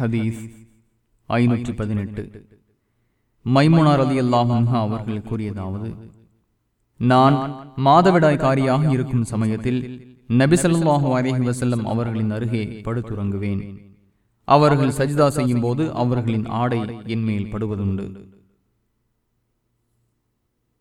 ஹதீஸ் ஐநூற்றி பதினெட்டு. மைமுனார் அலி அல்லாஹா அவர்கள் கூறியதாவது நான் மாதவிடாய்காரியாக இருக்கும் சமயத்தில் நபிசல்லாஹு அலஹி வசல்லம் அவர்களின் அருகே படுத்துறங்குவேன் அவர்கள் சஜிதா செய்யும் போது அவர்களின் ஆடை என் மேல் படுவதுண்டு.